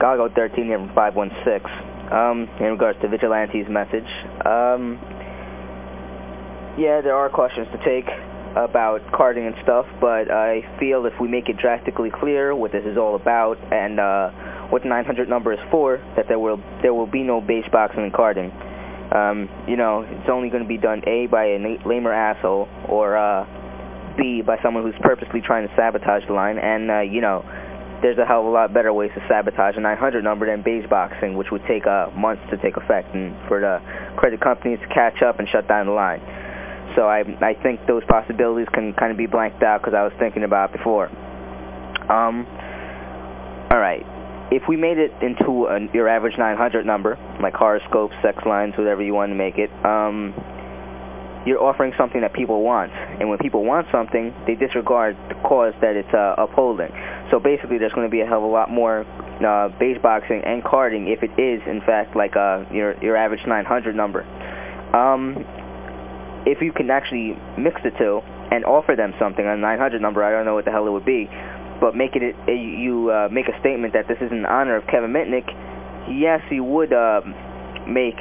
Gago 13 here from 516. Um, in regards to Vigilante's message, um, yeah, there are questions to take about carding and stuff, but I feel if we make it drastically clear what this is all about and uh, what the 900 number is for, that there will, there will be no beige boxing and carding. Um, you know, it's only going to be done A, by a lamer asshole, or uh, B, by someone who's purposely trying to sabotage the line, and, uh, you know, there's a hell of a lot better ways to sabotage a 900 number than beige boxing, which would take uh, months to take effect, and for the credit companies to catch up and shut down the line. So I, I think those possibilities can kind of be blanked out because I was thinking about it before. Um, all right. If we made it into a, your average 900 number, like horoscopes, sex lines, whatever you want to make it, um, you're offering something that people want. And when people want something, they disregard the cause that it's uh, upholding. So basically there's going to be a hell of a lot more uh, beige boxing and carding if it is, in fact, like uh, your, your average 900 number. Um, if you can actually mix the two and offer them something a 900 number, I don't know what the hell it would be, but make it, a, you uh, make a statement that this is in honor of Kevin Mitnick, yes, you would uh, make,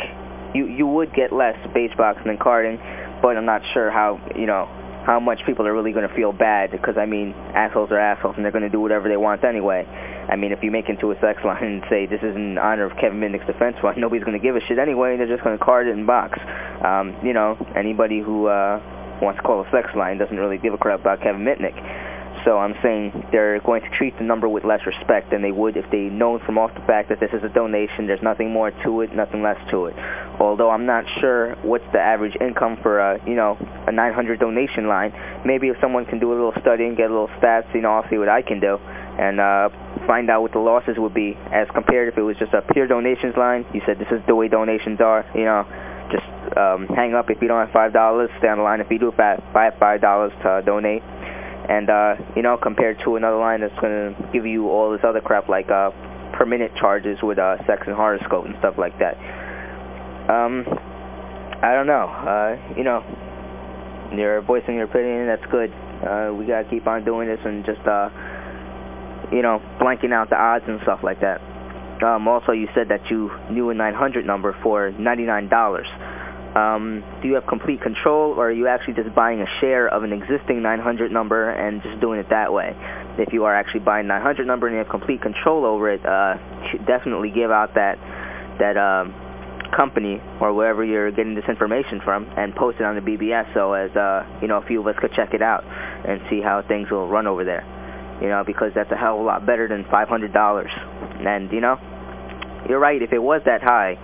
you, you would get less beige boxing and carding, but I'm not sure how, you know, how much people are really going to feel bad because, I mean, assholes are assholes and they're going to do whatever they want anyway. I mean, if you make into a sex line and say this is in honor of Kevin Mitnick's defense fund, nobody's going to give a shit anyway. They're just going to card it in box. Um, you know, anybody who uh, wants to call a sex line doesn't really give a crap about Kevin Mitnick. So I'm saying they're going to treat the number with less respect than they would if they know from off the fact that this is a donation, there's nothing more to it, nothing less to it. Although I'm not sure what's the average income for a, you know, a 900 donation line. Maybe if someone can do a little study and get a little stats, you know, I'll see what I can do and uh, find out what the losses would be as compared if it was just a pure donations line. You said this is the way donations are, you know, just um, hang up if you don't have $5, stay on the line if you do have $5 to donate and, uh, you know, compared to another line that's going to give you all this other crap like uh, per minute charges with uh, sex and horoscope and stuff like that. Um, I don't know. Uh, you know, you're voicing your opinion, that's good. Uh, we got to keep on doing this and just, uh, you know, blanking out the odds and stuff like that. Um, also, you said that you knew a 900 number for $99. Um, do you have complete control, or are you actually just buying a share of an existing 900 number and just doing it that way? If you are actually buying 900 number and you have complete control over it, uh, definitely give out that that um, company or wherever you're getting this information from and post it on the BBS so as uh, you know a few of us could check it out and see how things will run over there. You know, because that's a hell of a lot better than $500. And you know, you're right. If it was that high.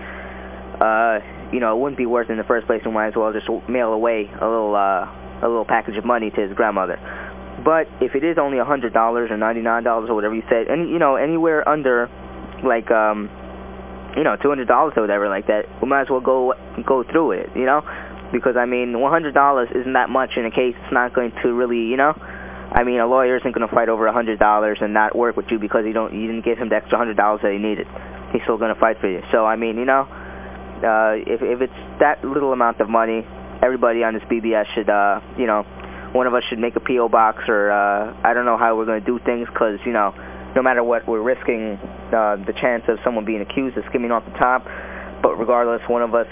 Uh, you know, it wouldn't be worth it in the first place. We might as well just mail away a little, uh, a little package of money to his grandmother. But if it is only $100 or $99 or whatever you said, any, you know, anywhere under, like, um, you know, $200 or whatever like that, we might as well go, go through it, you know? Because, I mean, $100 isn't that much in a case it's not going to really, you know? I mean, a lawyer isn't going to fight over $100 and not work with you because you, don't, you didn't give him the extra $100 that he needed. He's still going to fight for you. So, I mean, you know, uh, if, if it's that little amount of money, everybody on this BBS should, uh, you know, one of us should make a P.O. box or uh, I don't know how we're going to do things because, you know, no matter what, we're risking uh, the chance of someone being accused of skimming off the top. But regardless, one of us